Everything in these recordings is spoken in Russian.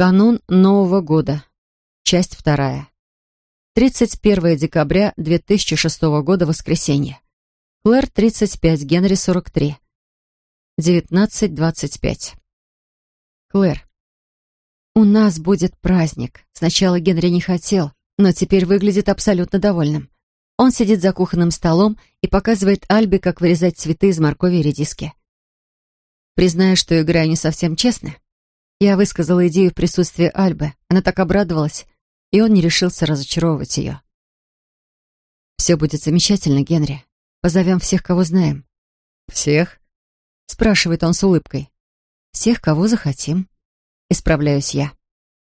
Канун Нового года. Часть вторая. 31 декабря 2006 года, воскресенье. Клэр, 35, Генри, 43. 19.25. Клэр. У нас будет праздник. Сначала Генри не хотел, но теперь выглядит абсолютно довольным. Он сидит за кухонным столом и показывает Альбе, как вырезать цветы из моркови и редиски. Признаю, что играю не совсем честно. Я высказала идею в присутствии Альбы. Она так обрадовалась, и он не решился разочаровывать ее. «Все будет замечательно, Генри. Позовем всех, кого знаем». «Всех?» — спрашивает он с улыбкой. «Всех, кого захотим». Исправляюсь я.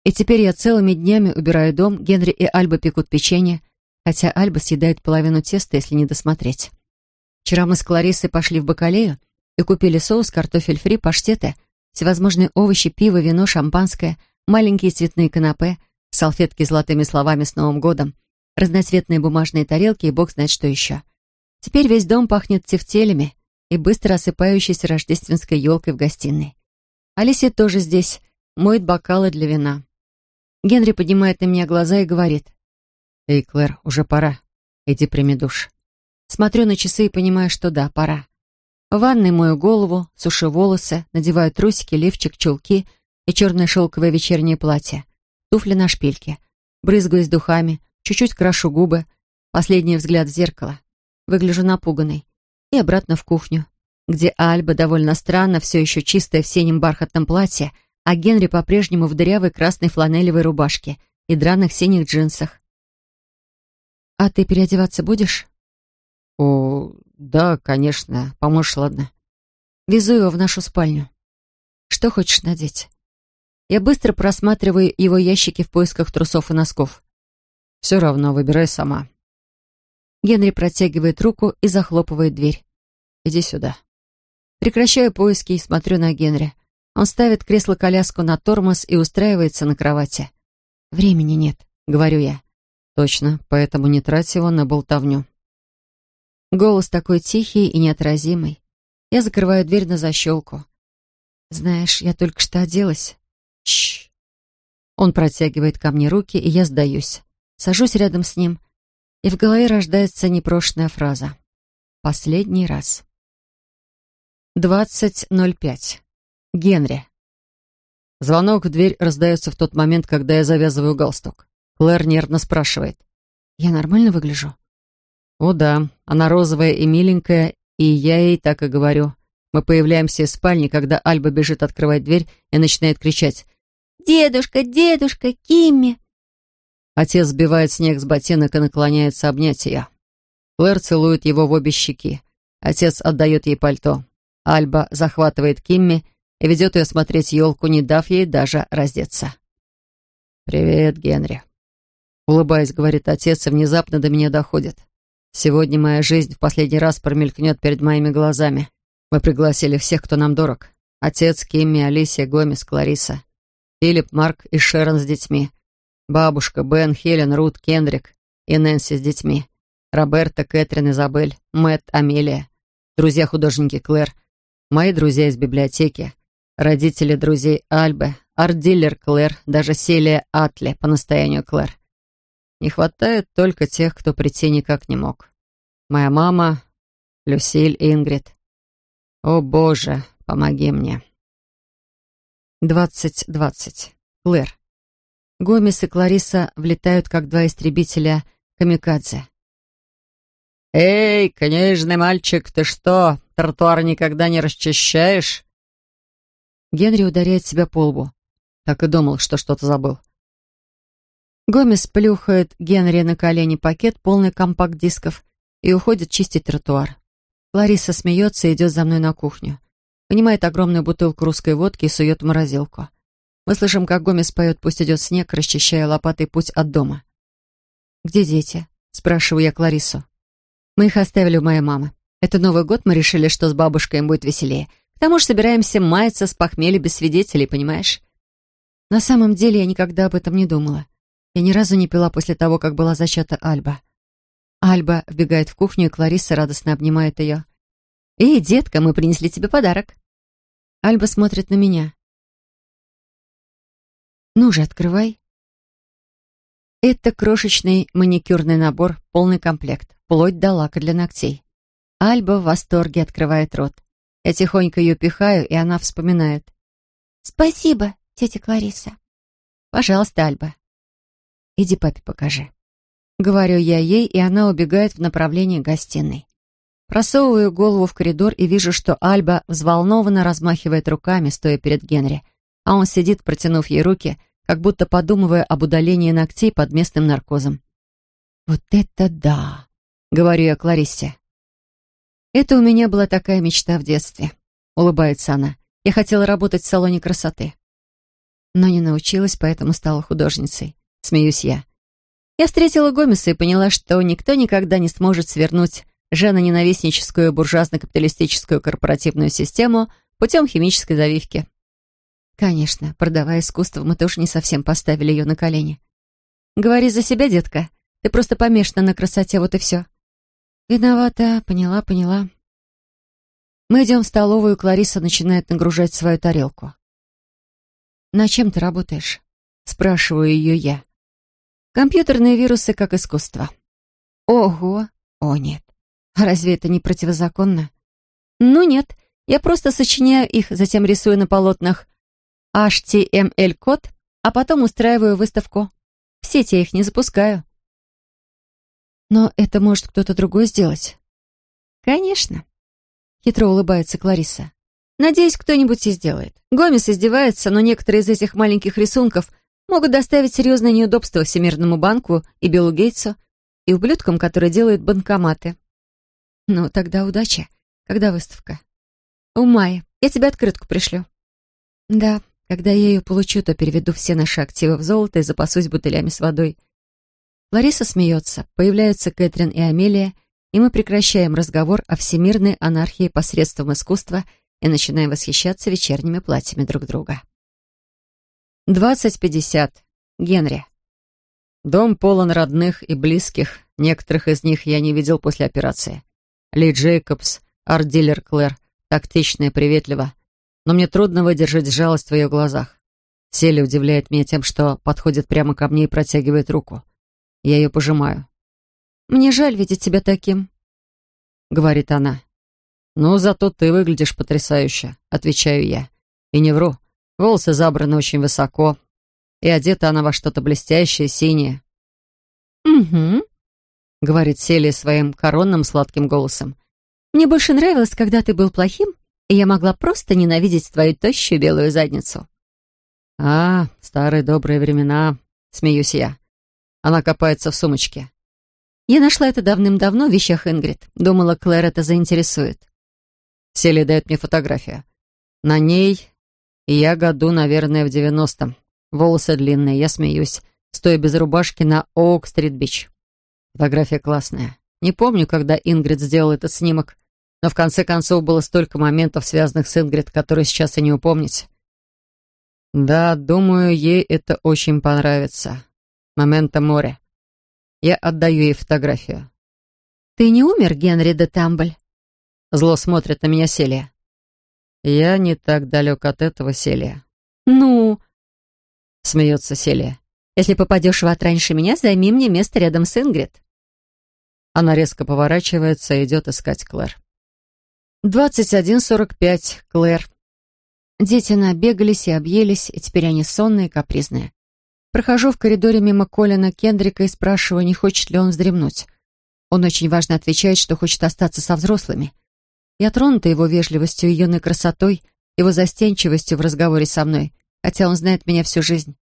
И теперь я целыми днями убираю дом, Генри и Альба пекут печенье, хотя Альба съедает половину теста, если не досмотреть. Вчера мы с Кларисой пошли в Бакалею и купили соус, картофель фри, паштеты — всевозможные овощи, пиво, вино, шампанское, маленькие цветные канапе, салфетки с золотыми словами с Новым годом, разноцветные бумажные тарелки и бог знает что еще. Теперь весь дом пахнет тефтелями и быстро осыпающейся рождественской елкой в гостиной. Алисия тоже здесь, моет бокалы для вина. Генри поднимает на меня глаза и говорит. «Эй, Клэр, уже пора. Иди прими душ». Смотрю на часы и понимаю, что да, пора. В ванной мою голову, сушу волосы, надеваю трусики, лифчик, чулки и черное шелковое вечернее платье. Туфли на шпильке. Брызгаюсь духами, чуть-чуть крашу губы. Последний взгляд в зеркало. Выгляжу напуганной. И обратно в кухню, где Альба довольно странно, все еще чистая в синем бархатном платье, а Генри по-прежнему в дырявой красной фланелевой рубашке и драных синих джинсах. «А ты переодеваться будешь?» «О, да, конечно. Поможешь, ладно?» «Везу его в нашу спальню. Что хочешь надеть?» Я быстро просматриваю его ящики в поисках трусов и носков. «Все равно, выбирай сама». Генри протягивает руку и захлопывает дверь. «Иди сюда». Прекращаю поиски и смотрю на Генри. Он ставит кресло-коляску на тормоз и устраивается на кровати. «Времени нет», — говорю я. «Точно, поэтому не трать его на болтовню». Голос такой тихий и неотразимый. Я закрываю дверь на защелку. «Знаешь, я только что оделась». Чш. Он протягивает ко мне руки, и я сдаюсь. Сажусь рядом с ним, и в голове рождается непрошенная фраза. «Последний раз». 20.05. Генри. Звонок в дверь раздается в тот момент, когда я завязываю галстук. Клэр нервно спрашивает. «Я нормально выгляжу?» «О да, она розовая и миленькая, и я ей так и говорю. Мы появляемся из спальни, когда Альба бежит открывать дверь и начинает кричать «Дедушка, дедушка, Кимми!» Отец сбивает снег с ботинок и наклоняется обнять ее. Клэр целует его в обе щеки. Отец отдает ей пальто. Альба захватывает Кимми и ведет ее смотреть елку, не дав ей даже раздеться. «Привет, Генри», — улыбаясь, говорит отец, и внезапно до меня доходит. Сегодня моя жизнь в последний раз промелькнет перед моими глазами. Мы пригласили всех, кто нам дорог. Отец, Кимми, Алисия, Гомес, Клариса, Филипп, Марк и Шерон с детьми. Бабушка, Бен, Хелен, Рут, Кендрик и Нэнси с детьми. Роберта, Кэтрин, Изабель, Мэтт, Амелия. Друзья-художники Клэр. Мои друзья из библиотеки. Родители друзей Альбы, арт-дилер Клэр, даже Селия Атли по настоянию Клэр. Не хватает только тех, кто прийти никак не мог. Моя мама, Люсиль Ингрид. О, Боже, помоги мне. 2020. Клэр. Гомес и Клариса влетают, как два истребителя камикадзе. «Эй, книжный мальчик, ты что, тротуар никогда не расчищаешь?» Генри ударяет себя по лбу. Так и думал, что что-то забыл. Гомес плюхает Генри на колени пакет, полный компакт-дисков, и уходит чистить тротуар. Лариса смеется и идет за мной на кухню. Вынимает огромную бутылку русской водки и сует в морозилку. Мы слышим, как Гомес поет «Пусть идет снег», расчищая лопатой путь от дома. «Где дети?» — спрашиваю я Кларису. «Мы их оставили у моей мамы. Это Новый год, мы решили, что с бабушкой им будет веселее. К тому же собираемся маяться с похмелья без свидетелей, понимаешь?» На самом деле я никогда об этом не думала. Я ни разу не пила после того, как была зачата Альба. Альба вбегает в кухню, и Клариса радостно обнимает ее. «Эй, детка, мы принесли тебе подарок». Альба смотрит на меня. Ну же, открывай. Это крошечный маникюрный набор, полный комплект, вплоть до лака для ногтей. Альба в восторге открывает рот. Я тихонько ее пихаю, и она вспоминает. «Спасибо, тетя Клариса». «Пожалуйста, Альба. Иди папе покажи». Говорю я ей, и она убегает в направлении гостиной. Просовываю голову в коридор и вижу, что Альба взволнованно размахивает руками, стоя перед Генри, а он сидит, протянув ей руки, как будто подумывая об удалении ногтей под местным наркозом. «Вот это да!» — говорю я Клариссе. «Это у меня была такая мечта в детстве», — улыбается она. «Я хотела работать в салоне красоты». Но не научилась, поэтому стала художницей. Смеюсь я. Я встретила Гомеса и поняла, что никто никогда не сможет свернуть женоненавистническую буржуазно-капиталистическую корпоративную систему путем химической завивки. Конечно, продавая искусство, мы тоже не совсем поставили ее на колени. Говори за себя, детка. Ты просто помешана на красоте, вот и все. Виновата, поняла, поняла. Мы идем в столовую, Клариса начинает нагружать свою тарелку. «На чем ты работаешь?» — спрашиваю ее я. «Компьютерные вирусы как искусство». «Ого! О, нет. Разве это не противозаконно? Ну нет, я просто сочиняю их, затем рисую на полотнах HTML-код, а потом устраиваю выставку. В сети я их не запускаю. Но это может кто-то другой сделать. Конечно. Хитро улыбается Клариса. Надеюсь, кто-нибудь и сделает. Гомес издевается, но некоторые из этих маленьких рисунков могут доставить серьезное неудобство Всемирному банку и Биллу Гейтсу, и ублюдкам, которые делают банкоматы. Ну, тогда удачи. Когда выставка? У Майи. Я тебе открытку пришлю. Да, когда я ее получу, то переведу все наши активы в золото и запасусь бутылями с водой. Лариса смеется, появляются Кэтрин и Амелия, и мы прекращаем разговор о всемирной анархии посредством искусства и начинаем восхищаться вечерними платьями друг друга. 20.50. Генри. Дом полон родных и близких, некоторых из них я не видел после операции. Ли Джейкобс, арт-дилер Клэр, тактично и приветливо, но мне трудно выдержать жалость в ее глазах. Селли удивляет меня тем, что подходит прямо ко мне и протягивает руку. Я ее пожимаю. «Мне жаль видеть тебя таким», — говорит она. «Ну, зато ты выглядишь потрясающе», — отвечаю я. И не вру. Волосы забраны очень высоко, и одета она во что-то блестящее, синее. «Угу», — говорит Селия своим коронным сладким голосом. «Мне больше нравилось, когда ты был плохим, и я могла просто ненавидеть твою тощую белую задницу». «А, старые добрые времена», — смеюсь я. Она копается в сумочке. Я нашла это давным-давно в вещах Ингрид. Думала, Клэр это заинтересует. Селия дает мне фотографию. На ней я году, наверное, в девяностом. Волосы длинные, я смеюсь, стоя без рубашки на Оук-стрит-бич. Фотография классная. Не помню, когда Ингрид сделал этот снимок, но в конце концов было столько моментов, связанных с Ингрид, которые сейчас и не упомнить. Да, думаю, ей это очень понравится. Момента море. Я отдаю ей фотографию. «Ты не умер, Генри де Тамбль?» Зло смотрит на меня Селия. «Я не так далек от этого, Селия». «Ну?» Смеется Селия. «Если попадешь в ад раньше меня, займи мне место рядом с Ингрид». Она резко поворачивается и идет искать Клэр. «Двадцать один сорок пять, Клэр». Дети набегались и объелись, и теперь они сонные и капризные. Прохожу в коридоре мимо Колина Кендрика и спрашиваю, не хочет ли он вздремнуть. Он очень важно отвечает, что хочет остаться со взрослыми. Я тронута его вежливостью и юной красотой, его застенчивостью в разговоре со мной, хотя он знает меня всю жизнь.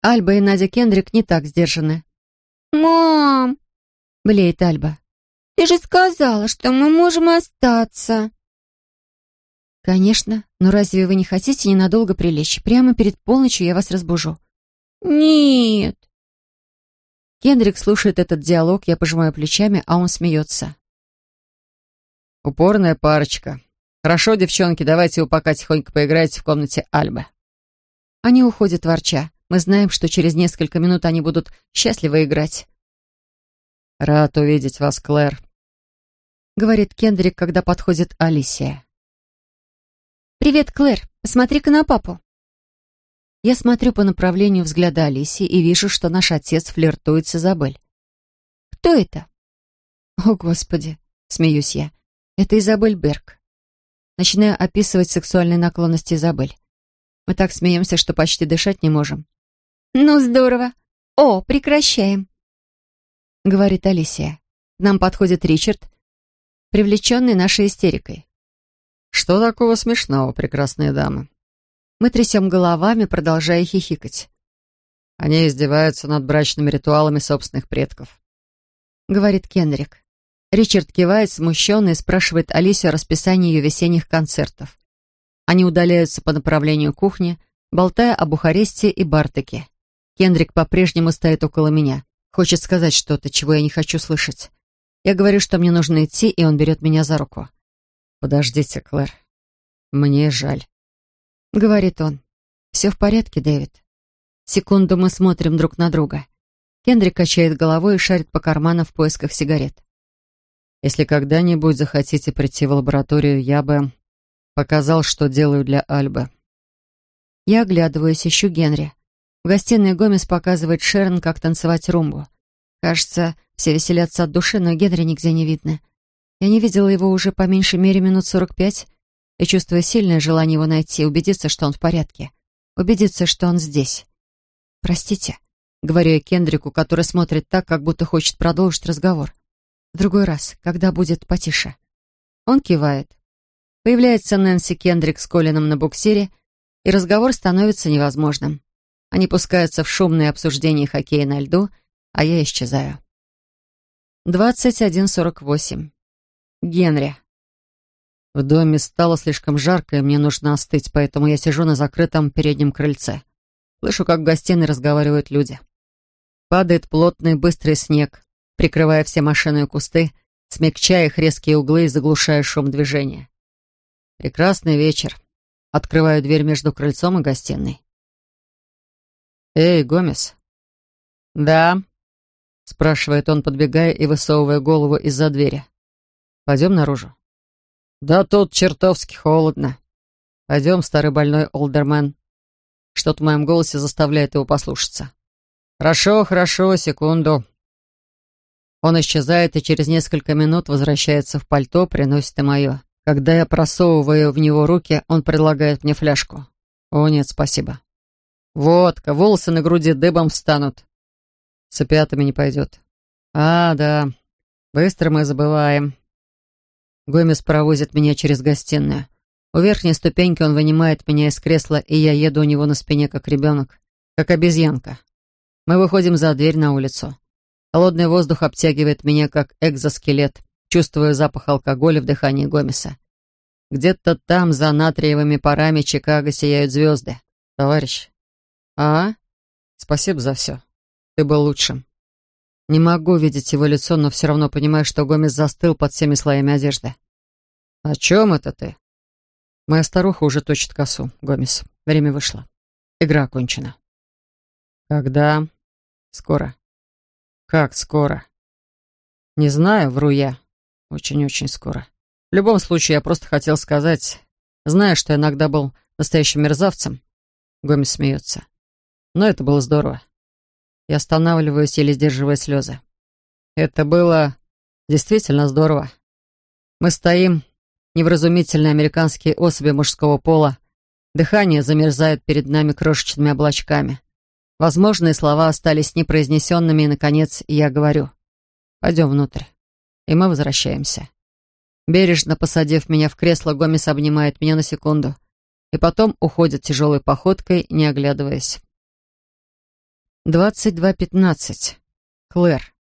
Альба и Надя Кендрик не так сдержаны. «Мам!» — блеет Альба. «Ты же сказала, что мы можем остаться!» «Конечно, но разве вы не хотите ненадолго прилечь? Прямо перед полночью я вас разбужу». «Нет». Кендрик слушает этот диалог, я пожимаю плечами, а он смеется. «Упорная парочка. Хорошо, девчонки, давайте вы пока тихонько поиграете в комнате Альбы». Они уходят ворча. Мы знаем, что через несколько минут они будут счастливо играть. «Рад увидеть вас, Клэр», — говорит Кендрик, когда подходит Алисия. «Привет, Клэр. Посмотри-ка на папу». Я смотрю по направлению взгляда Алисии и вижу, что наш отец флиртует с Изабель. «Кто это?» «О, Господи!» — смеюсь я. «Это Изабель Берг». Начинаю описывать сексуальные наклонности Изабель. Мы так смеемся, что почти дышать не можем. «Ну, здорово! О, прекращаем!» — говорит Алисия. К нам подходит Ричард, привлеченный нашей истерикой. «Что такого смешного, прекрасные дамы?» Мы трясем головами, продолжая хихикать. «Они издеваются над брачными ритуалами собственных предков», — говорит Кенрик. Ричард кивает, смущенно, и спрашивает Алисию о расписании ее весенних концертов. Они удаляются по направлению кухни, болтая о Бухаресте и Бартаке. Кендрик по-прежнему стоит около меня. Хочет сказать что-то, чего я не хочу слышать. Я говорю, что мне нужно идти, и он берет меня за руку. «Подождите, Клэр. Мне жаль», — говорит он. «Все в порядке, Дэвид?» Секунду мы смотрим друг на друга. Кендрик качает головой и шарит по карманам в поисках сигарет. «Если когда-нибудь захотите прийти в лабораторию, я бы Показал, что делаю для Альбы. Я оглядываюсь, ищу Генри. В гостиной Гомес показывает Шерон, как танцевать румбу. Кажется, все веселятся от души, но Генри нигде не видно. Я не видела его уже по меньшей мере минут сорок пять и чувствую сильное желание его найти, убедиться, что он в порядке. Убедиться, что он здесь. «Простите», — говорю я Кендрику, который смотрит так, как будто хочет продолжить разговор. «В другой раз, когда будет потише». Он кивает. Появляется Нэнси Кендрик с Колином на буксире, и разговор становится невозможным. Они пускаются в шумные обсуждения хоккея на льду, а я исчезаю. 21.48. Генри. В доме стало слишком жарко, и мне нужно остыть, поэтому я сижу на закрытом переднем крыльце. Слышу, как в гостиной разговаривают люди. Падает плотный быстрый снег, прикрывая все машины и кусты, смягчая их резкие углы и заглушая шум движения. Прекрасный вечер. Открываю дверь между крыльцом и гостиной. «Эй, Гомес!» «Да?» — спрашивает он, подбегая и высовывая голову из-за двери. «Пойдем наружу?» «Да тут чертовски холодно. Пойдем, старый больной олдермен». Что-то в моем голосе заставляет его послушаться. «Хорошо, хорошо, секунду». Он исчезает и через несколько минут возвращается в пальто, приносит и мое. Когда я просовываю в него руки, он предлагает мне фляжку. О, нет, спасибо. Водка, волосы на груди дыбом встанут. С опиатами не пойдет. А, да, быстро мы забываем. Гомес провозит меня через гостиную. У верхней ступеньки он вынимает меня из кресла, и я еду у него на спине, как ребенок, как обезьянка. Мы выходим за дверь на улицу. Холодный воздух обтягивает меня, как экзоскелет. Чувствую запах алкоголя в дыхании Гомеса. Где-то там, за натриевыми парами Чикаго, сияют звезды. Товарищ. А? Спасибо за все. Ты был лучшим. Не могу видеть его лицо, но все равно понимаю, что Гомес застыл под всеми слоями одежды. «О чем это ты?» Моя старуха уже точит косу, Гомес. Время вышло. Игра окончена. Когда? Скоро. Как скоро? Не знаю, вру я. Очень-очень скоро. В любом случае, я просто хотел сказать, зная, что иногда был настоящим мерзавцем. Гомес смеется. Но это было здорово. Я останавливаюсь, еле сдерживая слезы. Это было действительно здорово. Мы стоим, невразумительные американские особи мужского пола. Дыхание замерзает перед нами крошечными облачками. Возможные слова остались непроизнесенными, и, наконец, я говорю. Пойдем внутрь и мы возвращаемся. Бережно посадив меня в кресло, Гомес обнимает меня на секунду и потом уходит тяжелой походкой, не оглядываясь. 22.15. Клэр.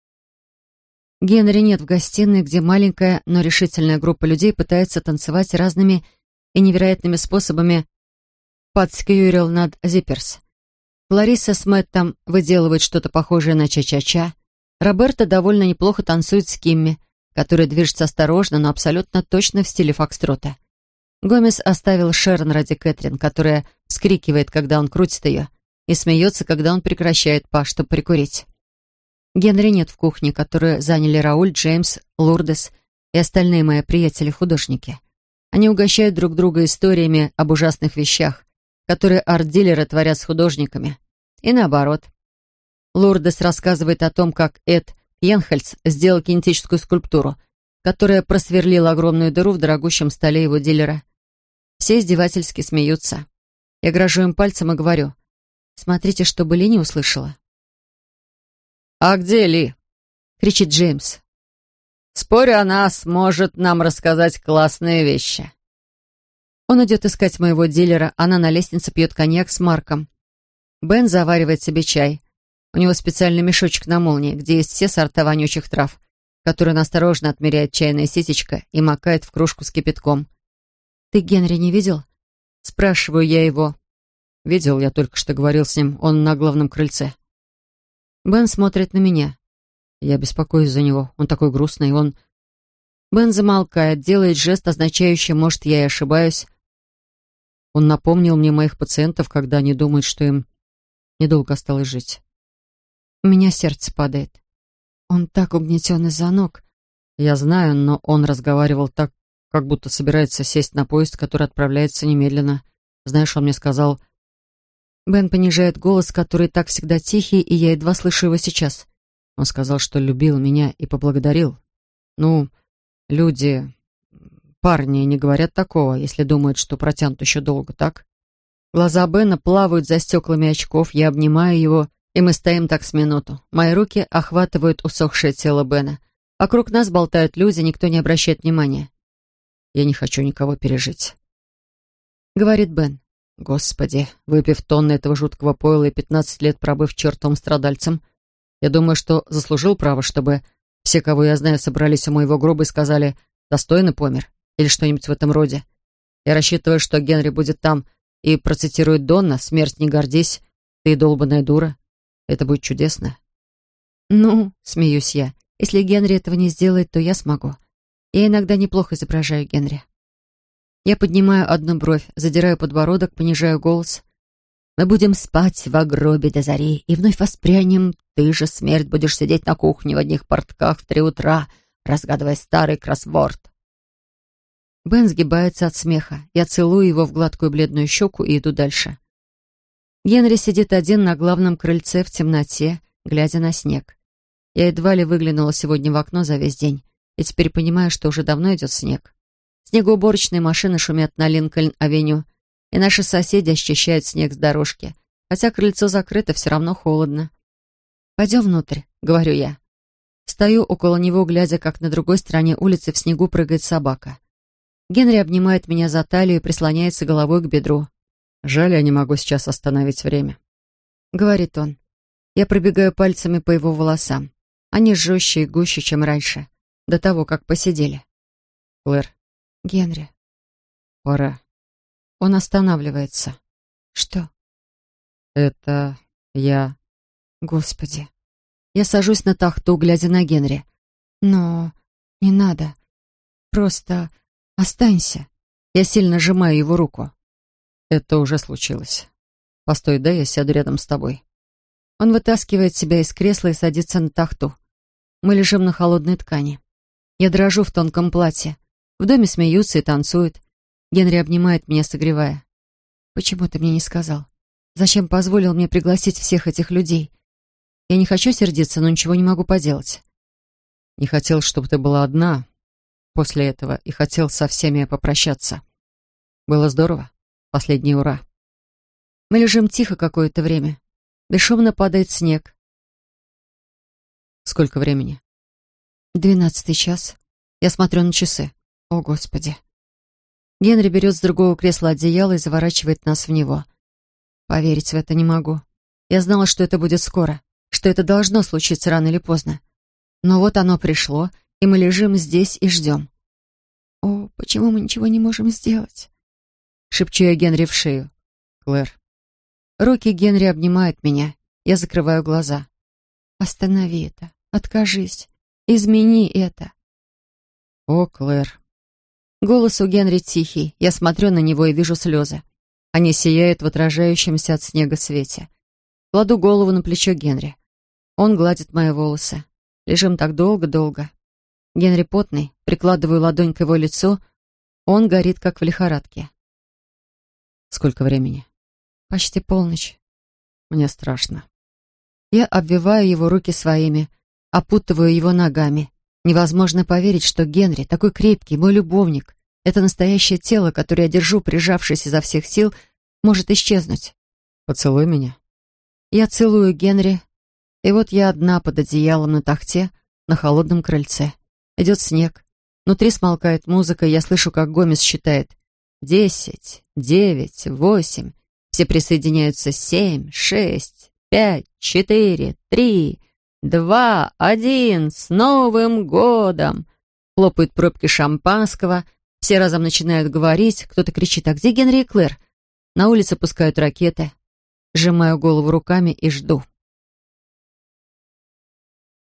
Генри нет в гостиной, где маленькая, но решительная группа людей пытается танцевать разными и невероятными способами под скьюрил над Зипперс. Клариса с Мэттом выделывают что-то похожее на ча-ча-ча. Роберта довольно неплохо танцует с Кимми, который движется осторожно, но абсолютно точно в стиле фокстрота. Гомес оставил Шерон ради Кэтрин, которая вскрикивает, когда он крутит ее, и смеется, когда он прекращает па, чтобы прикурить. Генри нет в кухне, которую заняли Рауль, Джеймс, Лурдес и остальные мои приятели-художники. Они угощают друг друга историями об ужасных вещах, которые арт-дилеры творят с художниками. И наоборот. Лурдес рассказывает о том, как Эд Йенхельс сделал кинетическую скульптуру, которая просверлила огромную дыру в дорогущем столе его дилера. Все издевательски смеются. Я грожу им пальцем и говорю, «Смотрите, чтобы Ли не услышала». «А где Ли?» — кричит Джеймс. «Спорю, она сможет нам рассказать классные вещи». Он идет искать моего дилера, она на лестнице пьет коньяк с Марком. Бен заваривает себе чай. У него специальный мешочек на молнии, где есть все сорта вонючих трав, которые он осторожно отмеряет чайная ситечко и макает в кружку с кипятком. «Ты Генри не видел?» Спрашиваю я его. «Видел, я только что говорил с ним, он на главном крыльце». Бен смотрит на меня. Я беспокоюсь за него, он такой грустный, он... Бен замолкает, делает жест, означающий, может, я и ошибаюсь, он напомнил мне моих пациентов, когда они думают, что им недолго осталось жить. У меня сердце падает. Он так угнетен из-за ног. Я знаю, но он разговаривал так, как будто собирается сесть на поезд, который отправляется немедленно. Знаешь, он мне сказал... Бен понижает голос, который так всегда тихий, и я едва слышу его сейчас. Он сказал, что любил меня и поблагодарил. Ну, люди Парни не говорят такого, если думают, что протянут еще долго, так? Глаза Бена плавают за стеклами очков, я обнимаю его, и мы стоим так с минуту. Мои руки охватывают усохшее тело Бена. Вокруг нас болтают люди, никто не обращает внимания. «Я не хочу никого пережить», — говорит Бен. «Господи, выпив тонны этого жуткого пойла и пятнадцать лет пробыв чертовым страдальцем, я думаю, что заслужил право, чтобы все, кого я знаю, собрались у моего гроба и сказали «достойно помер» или что-нибудь в этом роде. Я рассчитываю, что Генри будет там и процитирует Донна «Смерть не гордись, ты долбаная дура». Это будет чудесно. «Ну, — смеюсь я, — если Генри этого не сделает, то я смогу. Я иногда неплохо изображаю Генри». Я поднимаю одну бровь, задираю подбородок, понижаю голос. «Мы будем спать в гробе до зари, и вновь воспрянем. Ты же, смерть, будешь сидеть на кухне в одних портках в три утра, разгадывая старый кроссворд. Бен сгибается от смеха. Я целую его в гладкую бледную щеку и иду дальше. Генри сидит один на главном крыльце в темноте, глядя на снег. Я едва ли выглянула сегодня в окно за весь день, и теперь понимаю, что уже давно идет снег. Снегоуборочные машины шумят на Линкольн-авеню, и наши соседи очищают снег с дорожки. Хотя крыльцо закрыто, все равно холодно. «Пойдем внутрь», — говорю я. Стою около него, глядя, как на другой стороне улицы в снегу прыгает собака. Генри обнимает меня за талию и прислоняется головой к бедру. «Жаль, я не могу сейчас остановить время», — говорит он. Я пробегаю пальцами по его волосам. Они жестче и гуще, чем раньше, до того, как посидели. «Клэр». «Генри». «Пора». Он останавливается. «Что?» «Это я...» «Господи». Я сажусь на тахту, глядя на Генри. «Но не надо. Просто «Останься». Я сильно сжимаю его руку. «Это уже случилось. Постой, да, я сяду рядом с тобой». Он вытаскивает себя из кресла и садится на тахту. Мы лежим на холодной ткани. Я дрожу в тонком платье. В доме смеются и танцуют. Генри обнимает меня, согревая. «Почему ты мне не сказал? Зачем позволил мне пригласить всех этих людей? Я не хочу сердиться, но ничего не могу поделать». «Не хотел, чтобы ты была одна, после этого и хотел со всеми попрощаться. Было здорово. Последний ура. Мы лежим тихо какое-то время. Бесшумно падает снег. Сколько времени? Двенадцатый час. Я смотрю на часы. О, Господи. Генри берет с другого кресла одеяло и заворачивает нас в него. Поверить в это не могу. Я знала, что это будет скоро, что это должно случиться рано или поздно. Но вот оно пришло, и мы лежим здесь и ждем. «О, почему мы ничего не можем сделать?» Шепчу я Генри в шею. «Клэр». Руки Генри обнимают меня. Я закрываю глаза. «Останови это. Откажись. Измени это». «О, Клэр». Голос у Генри тихий. Я смотрю на него и вижу слезы. Они сияют в отражающемся от снега свете. Кладу голову на плечо Генри. Он гладит мои волосы. Лежим так долго-долго. Генри потный, прикладываю ладонь к его лицу, он горит, как в лихорадке. Сколько времени? Почти полночь. Мне страшно. Я обвиваю его руки своими, опутываю его ногами. Невозможно поверить, что Генри, такой крепкий, мой любовник, это настоящее тело, которое я держу, прижавшись изо всех сил, может исчезнуть. Поцелуй меня. Я целую Генри, и вот я одна под одеялом на тахте на холодном крыльце. Идет снег. Внутри смолкает музыка, я слышу, как Гомес считает. Десять, девять, восемь. Все присоединяются. Семь, шесть, пять, четыре, три, два, один. С Новым годом! Хлопают пробки шампанского. Все разом начинают говорить. Кто-то кричит, а где Генри и Клэр? На улице пускают ракеты. Сжимаю голову руками и жду.